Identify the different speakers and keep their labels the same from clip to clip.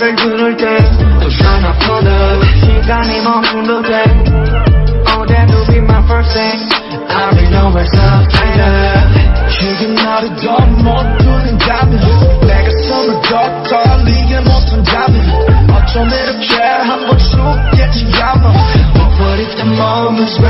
Speaker 1: 너는 음악을 들을 때또 아프다 시간이 멈춘도 돼 Oh that will be my first thing I'll be nowhere so tighter
Speaker 2: 지금 나를 더못 부른다면 내가 손을 더 떨리게 못한다면 어쩜 이렇게 한번 죽겠지 아마 But what if the moment's right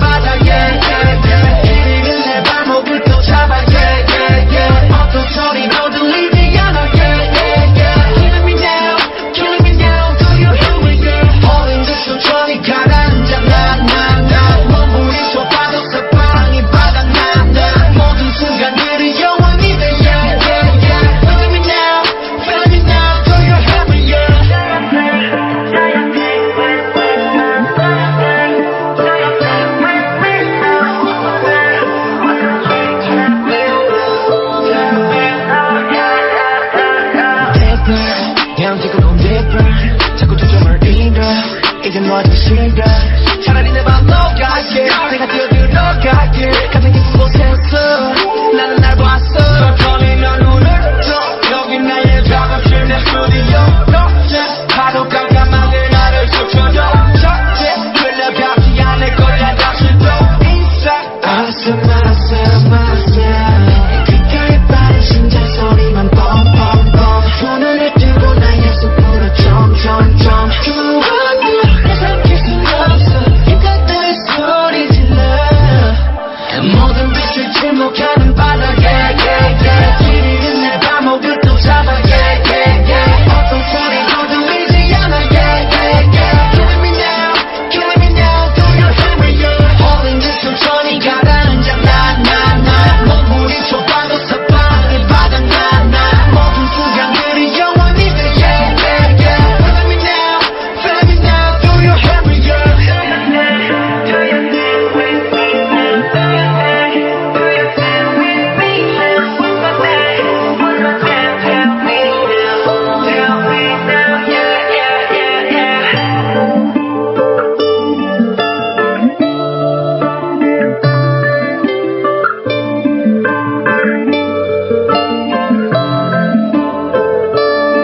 Speaker 2: yeah, yeah, yeah.
Speaker 1: Deeper 그냥 지금 gon' deeper 자꾸 초점을 잃어 이제 너한테 싫어
Speaker 2: 차라리 내맘 녹아게 내가 뛰어들어가게 가장 깊은 곳에서 나는
Speaker 1: 나